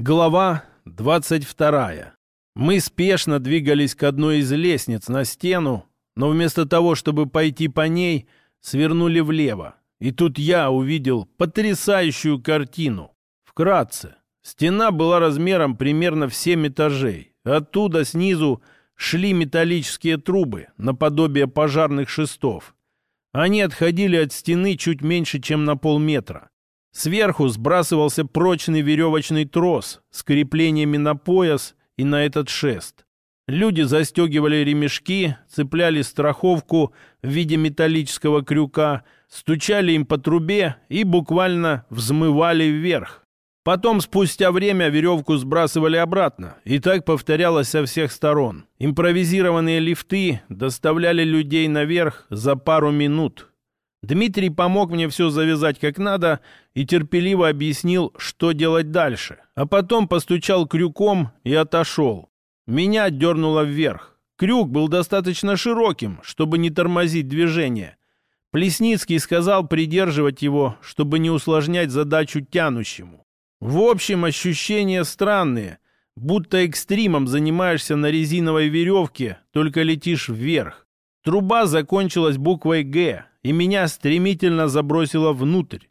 Глава 22. Мы спешно двигались к одной из лестниц на стену, но вместо того, чтобы пойти по ней, свернули влево. И тут я увидел потрясающую картину. Вкратце. Стена была размером примерно в 7 этажей. Оттуда снизу шли металлические трубы, наподобие пожарных шестов. Они отходили от стены чуть меньше, чем на полметра. Сверху сбрасывался прочный веревочный трос с креплениями на пояс и на этот шест. Люди застегивали ремешки, цепляли страховку в виде металлического крюка, стучали им по трубе и буквально взмывали вверх. Потом, спустя время, веревку сбрасывали обратно, и так повторялось со всех сторон. Импровизированные лифты доставляли людей наверх за пару минут. Дмитрий помог мне все завязать как надо и терпеливо объяснил, что делать дальше. А потом постучал крюком и отошел. Меня дернуло вверх. Крюк был достаточно широким, чтобы не тормозить движение. Плесницкий сказал придерживать его, чтобы не усложнять задачу тянущему. В общем, ощущения странные, будто экстримом занимаешься на резиновой веревке, только летишь вверх. Труба закончилась буквой «Г», и меня стремительно забросило внутрь.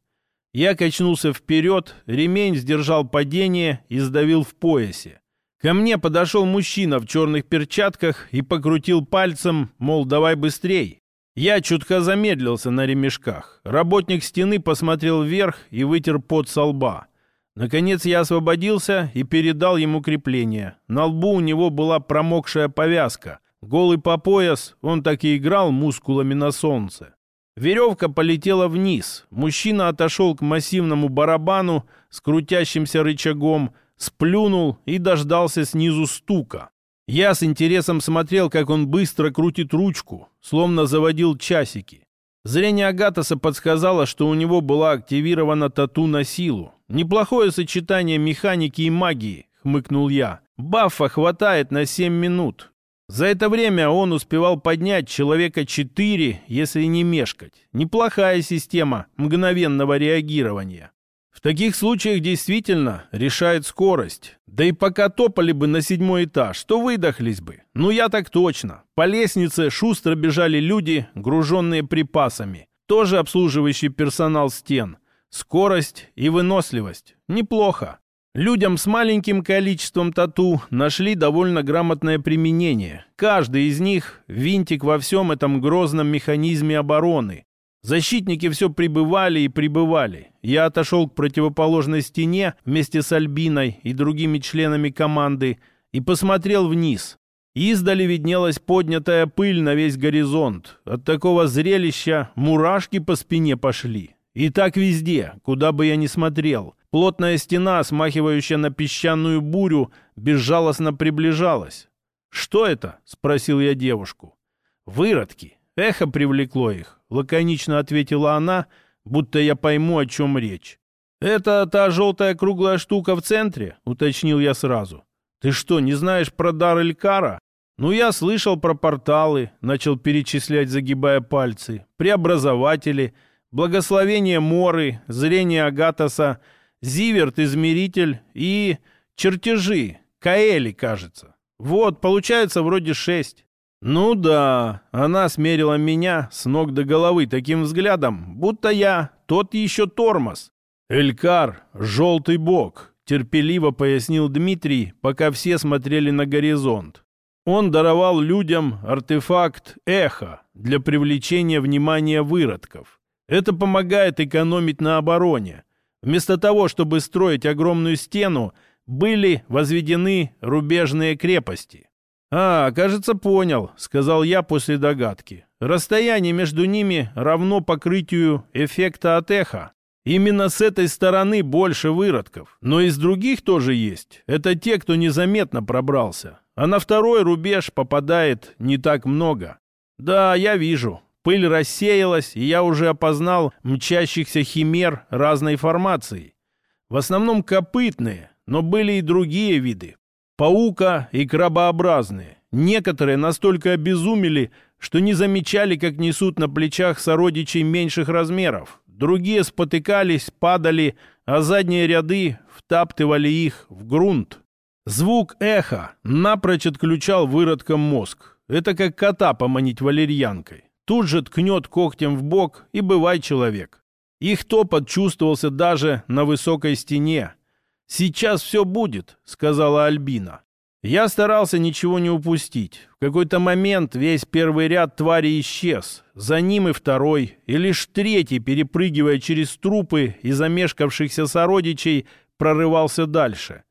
Я качнулся вперед, ремень сдержал падение и сдавил в поясе. Ко мне подошел мужчина в черных перчатках и покрутил пальцем, мол, давай быстрей. Я чутка замедлился на ремешках. Работник стены посмотрел вверх и вытер пот со лба. Наконец я освободился и передал ему крепление. На лбу у него была промокшая повязка. Голый по пояс, он так и играл мускулами на солнце. Веревка полетела вниз. Мужчина отошел к массивному барабану с крутящимся рычагом, сплюнул и дождался снизу стука. Я с интересом смотрел, как он быстро крутит ручку, словно заводил часики. Зрение Агатоса подсказало, что у него была активирована тату на силу. «Неплохое сочетание механики и магии», — хмыкнул я. «Баффа хватает на семь минут. За это время он успевал поднять человека четыре, если не мешкать. Неплохая система мгновенного реагирования. В таких случаях действительно решает скорость. Да и пока топали бы на седьмой этаж, то выдохлись бы. Ну я так точно. По лестнице шустро бежали люди, груженные припасами. Тоже обслуживающий персонал стен. Скорость и выносливость. Неплохо. Людям с маленьким количеством тату нашли довольно грамотное применение. Каждый из них – винтик во всем этом грозном механизме обороны. Защитники все прибывали и прибывали. Я отошел к противоположной стене вместе с Альбиной и другими членами команды и посмотрел вниз. Издали виднелась поднятая пыль на весь горизонт. От такого зрелища мурашки по спине пошли. И так везде, куда бы я ни смотрел. Плотная стена, смахивающая на песчаную бурю, безжалостно приближалась. «Что это?» — спросил я девушку. «Выродки. Эхо привлекло их», — лаконично ответила она, будто я пойму, о чем речь. «Это та желтая круглая штука в центре?» — уточнил я сразу. «Ты что, не знаешь про дар Элькара?» «Ну, я слышал про порталы», — начал перечислять, загибая пальцы. «Преобразователи, благословение Моры, зрение Агатоса — Зиверт, измеритель и чертежи. Каэли, кажется. Вот, получается вроде шесть. Ну да, она смерила меня с ног до головы таким взглядом, будто я тот еще тормоз. Элькар, желтый бог, терпеливо пояснил Дмитрий, пока все смотрели на горизонт. Он даровал людям артефакт эхо для привлечения внимания выродков. Это помогает экономить на обороне. Вместо того, чтобы строить огромную стену, были возведены рубежные крепости. «А, кажется, понял», — сказал я после догадки. «Расстояние между ними равно покрытию эффекта от эха. Именно с этой стороны больше выродков. Но из других тоже есть. Это те, кто незаметно пробрался. А на второй рубеж попадает не так много. Да, я вижу. Пыль рассеялась, и я уже опознал мчащихся химер разной формации. В основном копытные, но были и другие виды. Паука и крабообразные. Некоторые настолько обезумели, что не замечали, как несут на плечах сородичей меньших размеров. Другие спотыкались, падали, а задние ряды втаптывали их в грунт. Звук эха напрочь отключал выродком мозг. Это как кота поманить валерьянкой. Тут же ткнет когтем в бок и бывай человек. Их топот чувствовался даже на высокой стене. «Сейчас все будет», — сказала Альбина. Я старался ничего не упустить. В какой-то момент весь первый ряд тварей исчез. За ним и второй, и лишь третий, перепрыгивая через трупы и замешкавшихся сородичей, прорывался дальше.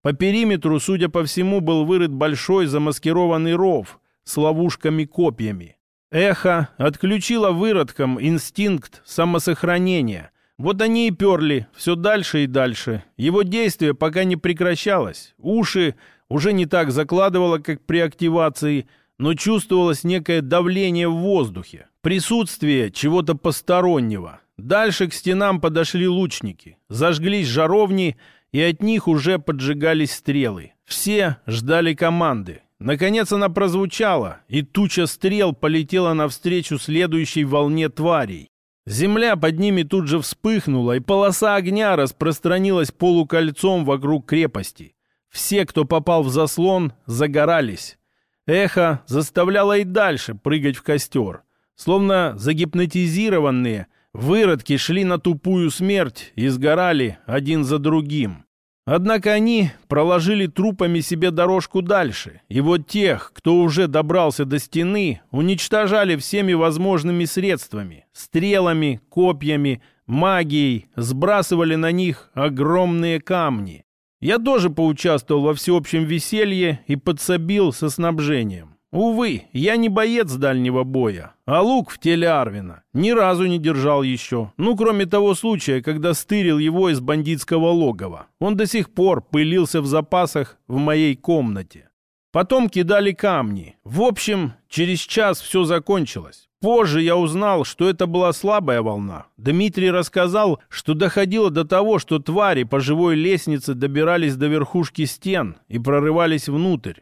По периметру, судя по всему, был вырыт большой замаскированный ров с ловушками-копьями. Эхо отключило выродкам инстинкт самосохранения. Вот они и перли все дальше и дальше. Его действие пока не прекращалось. Уши уже не так закладывало, как при активации, но чувствовалось некое давление в воздухе, присутствие чего-то постороннего. Дальше к стенам подошли лучники, зажглись жаровни, и от них уже поджигались стрелы. Все ждали команды. Наконец она прозвучала, и туча стрел полетела навстречу следующей волне тварей. Земля под ними тут же вспыхнула, и полоса огня распространилась полукольцом вокруг крепости. Все, кто попал в заслон, загорались. Эхо заставляло и дальше прыгать в костер. Словно загипнотизированные, выродки шли на тупую смерть и сгорали один за другим. Однако они проложили трупами себе дорожку дальше, и вот тех, кто уже добрался до стены, уничтожали всеми возможными средствами — стрелами, копьями, магией, сбрасывали на них огромные камни. Я тоже поучаствовал во всеобщем веселье и подсобил со снабжением. Увы, я не боец дальнего боя, а лук в теле Арвина ни разу не держал еще. Ну, кроме того случая, когда стырил его из бандитского логова. Он до сих пор пылился в запасах в моей комнате. Потом кидали камни. В общем, через час все закончилось. Позже я узнал, что это была слабая волна. Дмитрий рассказал, что доходило до того, что твари по живой лестнице добирались до верхушки стен и прорывались внутрь.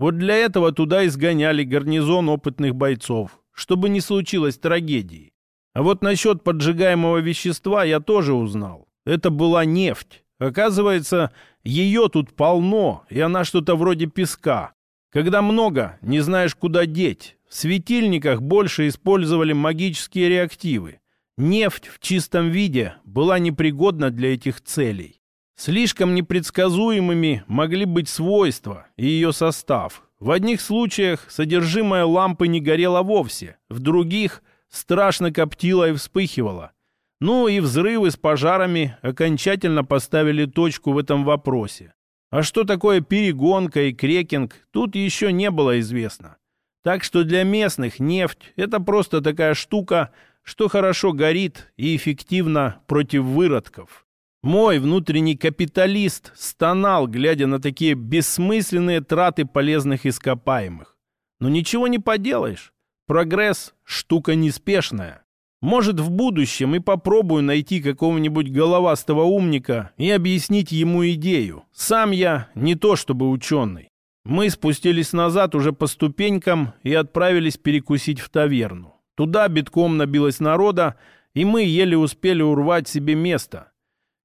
Вот для этого туда изгоняли гарнизон опытных бойцов, чтобы не случилось трагедии. А вот насчет поджигаемого вещества я тоже узнал. Это была нефть. Оказывается, ее тут полно, и она что-то вроде песка. Когда много, не знаешь, куда деть. В светильниках больше использовали магические реактивы. Нефть в чистом виде была непригодна для этих целей. Слишком непредсказуемыми могли быть свойства и ее состав. В одних случаях содержимое лампы не горело вовсе, в других страшно коптило и вспыхивало. Ну и взрывы с пожарами окончательно поставили точку в этом вопросе. А что такое перегонка и крекинг, тут еще не было известно. Так что для местных нефть – это просто такая штука, что хорошо горит и эффективно против выродков. Мой внутренний капиталист стонал, глядя на такие бессмысленные траты полезных ископаемых. Но ничего не поделаешь. Прогресс – штука неспешная. Может, в будущем и попробую найти какого-нибудь головастого умника и объяснить ему идею. Сам я не то чтобы ученый. Мы спустились назад уже по ступенькам и отправились перекусить в таверну. Туда битком набилось народа, и мы еле успели урвать себе место.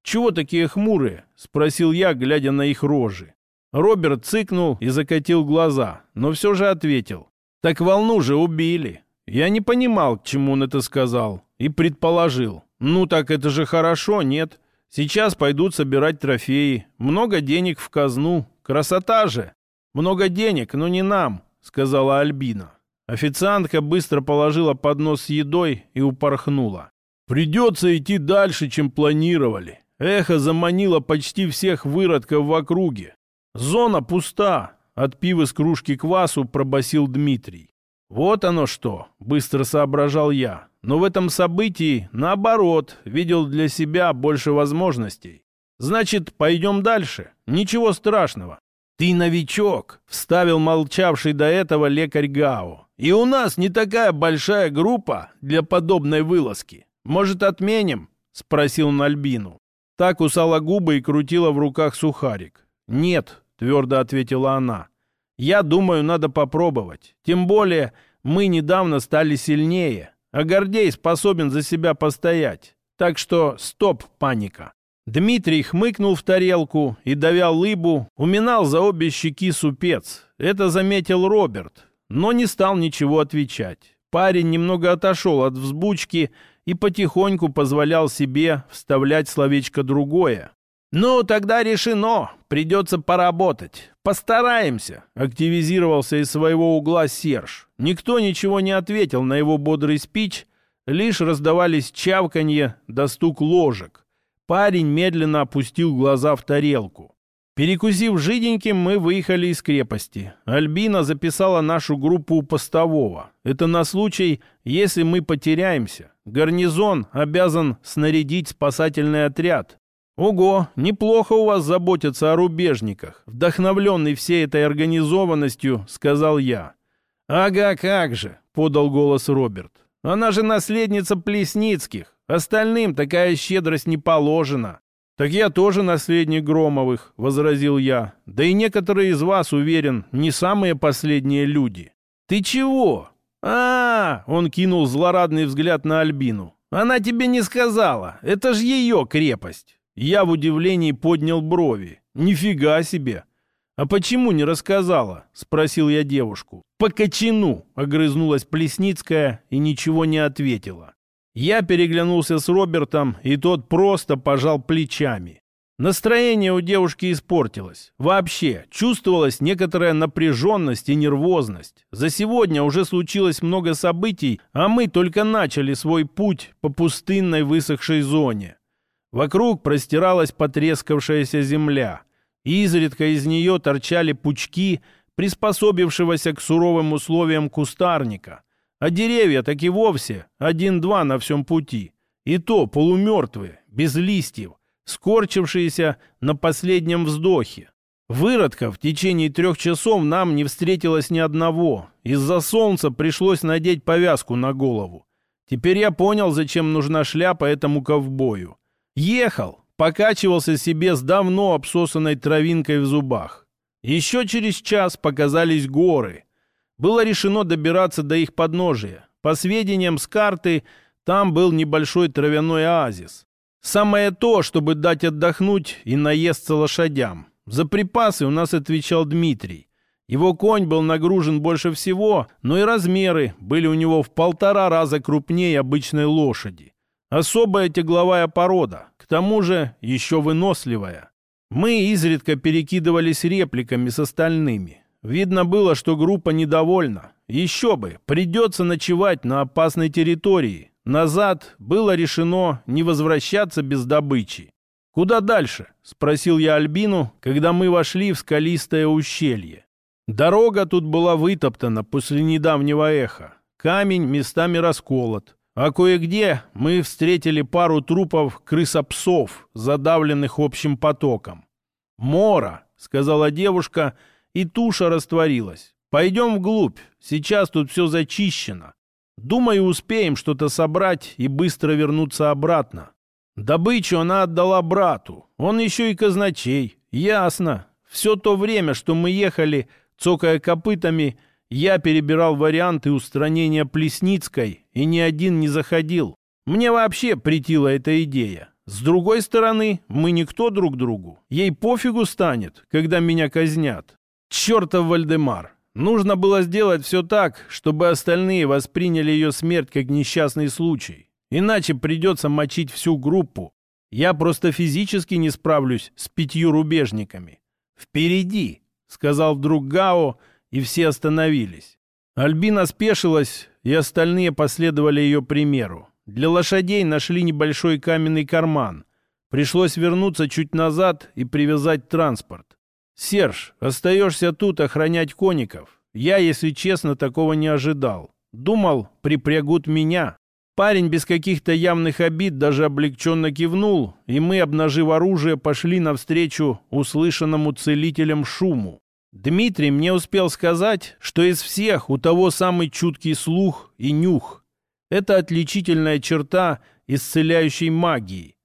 «Чего такие хмурые?» — спросил я, глядя на их рожи. Роберт цыкнул и закатил глаза, но все же ответил. «Так волну же убили». Я не понимал, к чему он это сказал, и предположил. «Ну так это же хорошо, нет? Сейчас пойдут собирать трофеи, много денег в казну. Красота же!» «Много денег, но не нам», — сказала Альбина. Официантка быстро положила поднос с едой и упорхнула. «Придется идти дальше, чем планировали. Эхо заманило почти всех выродков в округе. Зона пуста», — отпив из кружки квасу, пробасил Дмитрий. «Вот оно что», — быстро соображал я. Но в этом событии, наоборот, видел для себя больше возможностей. «Значит, пойдем дальше. Ничего страшного. «Ты новичок», — вставил молчавший до этого лекарь Гао. «И у нас не такая большая группа для подобной вылазки. Может, отменим?» — спросил Нальбину. Так усала губы и крутила в руках сухарик. «Нет», — твердо ответила она. «Я думаю, надо попробовать. Тем более мы недавно стали сильнее, а Гордей способен за себя постоять. Так что стоп, паника. Дмитрий хмыкнул в тарелку и, давя лыбу, уминал за обе щеки супец. Это заметил Роберт, но не стал ничего отвечать. Парень немного отошел от взбучки и потихоньку позволял себе вставлять словечко другое. «Ну, тогда решено. Придется поработать. Постараемся», — активизировался из своего угла Серж. Никто ничего не ответил на его бодрый спич, лишь раздавались чавканье да стук ложек. Парень медленно опустил глаза в тарелку. Перекусив жиденьким, мы выехали из крепости. Альбина записала нашу группу у постового. Это на случай, если мы потеряемся. Гарнизон обязан снарядить спасательный отряд. Ого, неплохо у вас заботятся о рубежниках. Вдохновленный всей этой организованностью, сказал я. Ага, как же, подал голос Роберт. Она же наследница Плесницких. Остальным такая щедрость не положена. «Так я тоже наследник Громовых», — возразил я. «Да и некоторые из вас, уверен, не самые последние люди». «Ты чего?» А, -а, -а Он кинул злорадный взгляд на Альбину. «Она тебе не сказала. Это ж ее крепость». Я в удивлении поднял брови. «Нифига себе!» «А почему не рассказала?» — спросил я девушку. «По кочану!» — огрызнулась Плесницкая и ничего не ответила. Я переглянулся с Робертом, и тот просто пожал плечами. Настроение у девушки испортилось. Вообще, чувствовалась некоторая напряженность и нервозность. За сегодня уже случилось много событий, а мы только начали свой путь по пустынной высохшей зоне. Вокруг простиралась потрескавшаяся земля. Изредка из нее торчали пучки, приспособившегося к суровым условиям кустарника. А деревья так и вовсе один-два на всем пути. И то полумертвые, без листьев, скорчившиеся на последнем вздохе. Выродка в течение трех часов нам не встретилось ни одного. Из-за солнца пришлось надеть повязку на голову. Теперь я понял, зачем нужна шляпа этому ковбою. Ехал, покачивался себе с давно обсосанной травинкой в зубах. Еще через час показались горы было решено добираться до их подножия. По сведениям с карты, там был небольшой травяной оазис. Самое то, чтобы дать отдохнуть и наесться лошадям. За припасы у нас отвечал Дмитрий. Его конь был нагружен больше всего, но и размеры были у него в полтора раза крупнее обычной лошади. Особая тягловая порода, к тому же еще выносливая. Мы изредка перекидывались репликами с остальными. Видно было, что группа недовольна. Еще бы, придется ночевать на опасной территории. Назад было решено не возвращаться без добычи. «Куда дальше?» — спросил я Альбину, когда мы вошли в скалистое ущелье. Дорога тут была вытоптана после недавнего эха. Камень местами расколот. А кое-где мы встретили пару трупов крысопсов, задавленных общим потоком. «Мора», — сказала девушка, — и туша растворилась. Пойдем вглубь, сейчас тут все зачищено. Думаю, успеем что-то собрать и быстро вернуться обратно. Добычу она отдала брату, он еще и казначей. Ясно. Все то время, что мы ехали, цокая копытами, я перебирал варианты устранения Плесницкой, и ни один не заходил. Мне вообще притила эта идея. С другой стороны, мы никто друг другу. Ей пофигу станет, когда меня казнят. Чертов Вальдемар! Нужно было сделать все так, чтобы остальные восприняли ее смерть как несчастный случай. Иначе придется мочить всю группу. Я просто физически не справлюсь с пятью рубежниками. «Впереди!» — сказал вдруг Гао, и все остановились. Альбина спешилась, и остальные последовали ее примеру. Для лошадей нашли небольшой каменный карман. Пришлось вернуться чуть назад и привязать транспорт. «Серж, остаешься тут охранять коников. Я, если честно, такого не ожидал. Думал, припрягут меня». Парень без каких-то явных обид даже облегченно кивнул, и мы, обнажив оружие, пошли навстречу услышанному целителем шуму. Дмитрий мне успел сказать, что из всех у того самый чуткий слух и нюх. Это отличительная черта исцеляющей магии.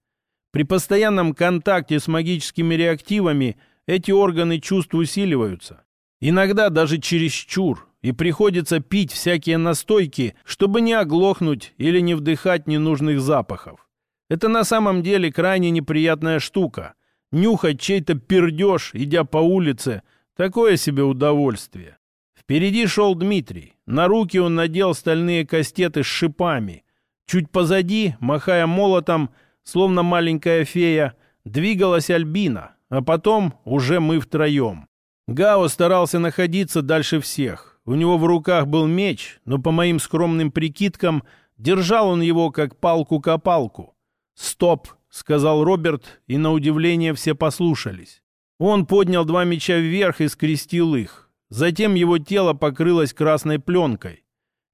При постоянном контакте с магическими реактивами – эти органы чувств усиливаются. Иногда даже чересчур, и приходится пить всякие настойки, чтобы не оглохнуть или не вдыхать ненужных запахов. Это на самом деле крайне неприятная штука. Нюхать чей-то пердеж, идя по улице, такое себе удовольствие. Впереди шел Дмитрий. На руки он надел стальные кастеты с шипами. Чуть позади, махая молотом, словно маленькая фея, двигалась Альбина, а потом уже мы втроем. Гао старался находиться дальше всех. У него в руках был меч, но по моим скромным прикидкам держал он его как палку-копалку. «Стоп!» — сказал Роберт, и на удивление все послушались. Он поднял два меча вверх и скрестил их. Затем его тело покрылось красной пленкой.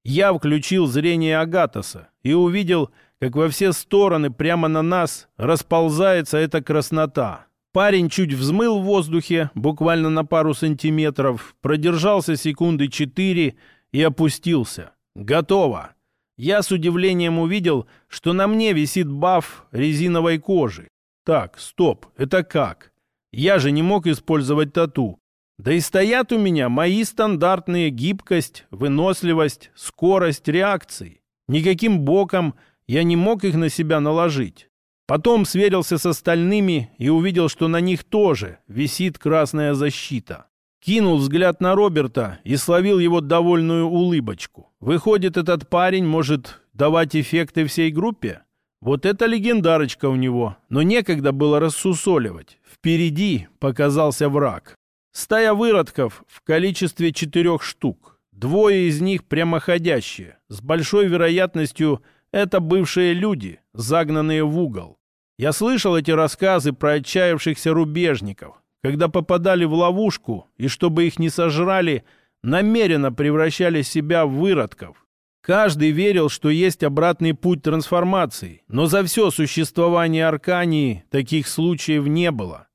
Я включил зрение Агатоса и увидел, как во все стороны прямо на нас расползается эта краснота. Парень чуть взмыл в воздухе, буквально на пару сантиметров, продержался секунды четыре и опустился. Готово. Я с удивлением увидел, что на мне висит баф резиновой кожи. Так, стоп, это как? Я же не мог использовать тату. Да и стоят у меня мои стандартные гибкость, выносливость, скорость реакции. Никаким боком я не мог их на себя наложить. Потом сверился с остальными и увидел, что на них тоже висит красная защита. Кинул взгляд на Роберта и словил его довольную улыбочку. Выходит, этот парень может давать эффекты всей группе? Вот это легендарочка у него. Но некогда было рассусоливать. Впереди показался враг. Стая выродков в количестве четырех штук. Двое из них прямоходящие. С большой вероятностью это бывшие люди, загнанные в угол. Я слышал эти рассказы про отчаявшихся рубежников, когда попадали в ловушку и, чтобы их не сожрали, намеренно превращали себя в выродков. Каждый верил, что есть обратный путь трансформации, но за все существование Аркании таких случаев не было.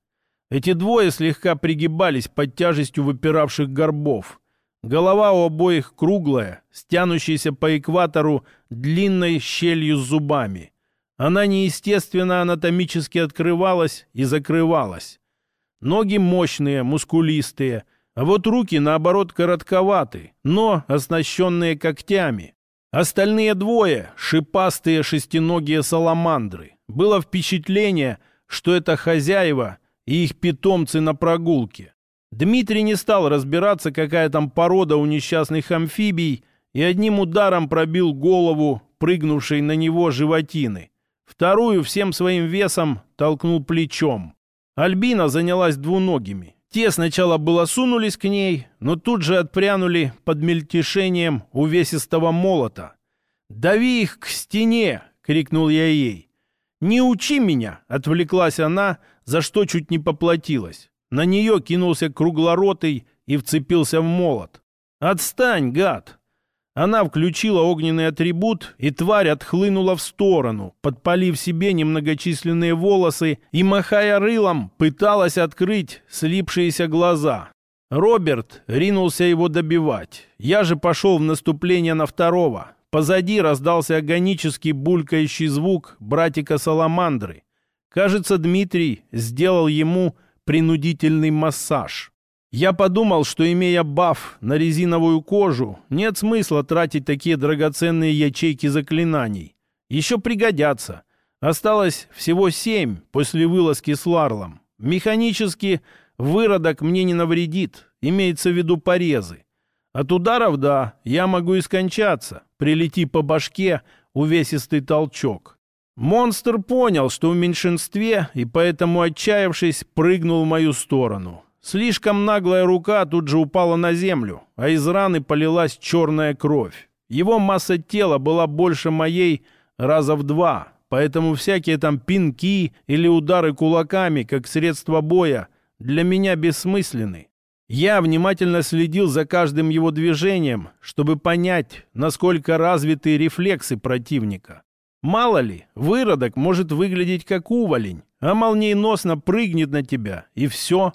Эти двое слегка пригибались под тяжестью выпиравших горбов. Голова у обоих круглая, стянущаяся по экватору длинной щелью с зубами. Она неестественно анатомически открывалась и закрывалась. Ноги мощные, мускулистые, а вот руки, наоборот, коротковаты, но оснащенные когтями. Остальные двое — шипастые шестиногие саламандры. Было впечатление, что это хозяева и их питомцы на прогулке. Дмитрий не стал разбираться, какая там порода у несчастных амфибий, и одним ударом пробил голову прыгнувшей на него животины. Вторую всем своим весом толкнул плечом. Альбина занялась двуногими. Те сначала было сунулись к ней, но тут же отпрянули под мельтешением увесистого молота. «Дави их к стене!» — крикнул я ей. «Не учи меня!» — отвлеклась она, за что чуть не поплатилась. На нее кинулся круглоротый и вцепился в молот. «Отстань, гад!» Она включила огненный атрибут, и тварь отхлынула в сторону, подпалив себе немногочисленные волосы и, махая рылом, пыталась открыть слипшиеся глаза. Роберт ринулся его добивать. Я же пошел в наступление на второго. Позади раздался агонический булькающий звук братика Саламандры. Кажется, Дмитрий сделал ему принудительный массаж. Я подумал, что имея баф на резиновую кожу, нет смысла тратить такие драгоценные ячейки заклинаний. Еще пригодятся. Осталось всего семь после вылазки с Ларлом. Механически выродок мне не навредит, имеется в виду порезы. От ударов, да, я могу и скончаться. Прилети по башке увесистый толчок. Монстр понял, что в меньшинстве, и поэтому, отчаявшись, прыгнул в мою сторону. Слишком наглая рука тут же упала на землю, а из раны полилась черная кровь. Его масса тела была больше моей раза в два, поэтому всякие там пинки или удары кулаками, как средство боя, для меня бессмысленны. Я внимательно следил за каждым его движением, чтобы понять, насколько развиты рефлексы противника. Мало ли, выродок может выглядеть как уволень, а молниеносно прыгнет на тебя, и все.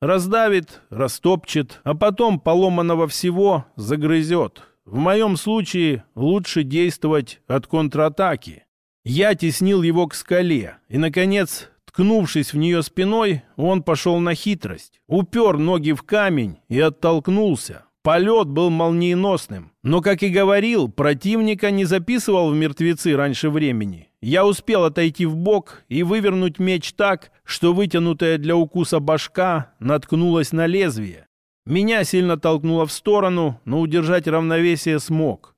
Раздавит, растопчет, а потом поломанного всего загрызет. В моем случае лучше действовать от контратаки. Я теснил его к скале, и, наконец, Ткнувшись в нее спиной, он пошел на хитрость, упер ноги в камень и оттолкнулся. Полет был молниеносным, но, как и говорил, противника не записывал в мертвецы раньше времени. Я успел отойти в бок и вывернуть меч так, что вытянутая для укуса башка наткнулась на лезвие. Меня сильно толкнуло в сторону, но удержать равновесие смог.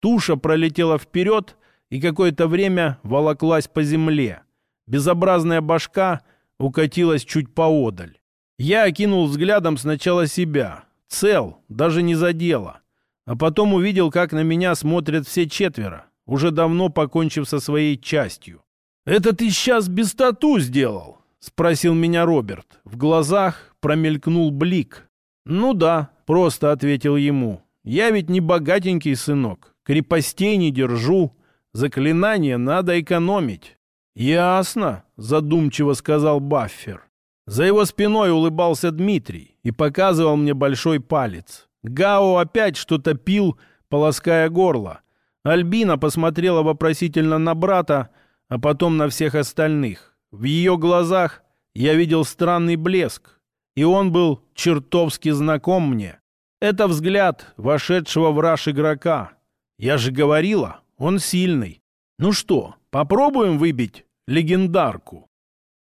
Туша пролетела вперед и какое-то время волоклась по земле. Безобразная башка укатилась чуть поодаль. Я окинул взглядом сначала себя. Цел, даже не задело. А потом увидел, как на меня смотрят все четверо, уже давно покончив со своей частью. «Это ты сейчас без тату сделал?» — спросил меня Роберт. В глазах промелькнул блик. «Ну да», — просто ответил ему. «Я ведь не богатенький сынок, крепостей не держу, заклинания надо экономить». «Ясно», — задумчиво сказал Баффер. За его спиной улыбался Дмитрий и показывал мне большой палец. Гао опять что-то пил, полоская горло. Альбина посмотрела вопросительно на брата, а потом на всех остальных. В ее глазах я видел странный блеск, и он был чертовски знаком мне. Это взгляд вошедшего в раж игрока. Я же говорила, он сильный. Ну что, попробуем выбить легендарку?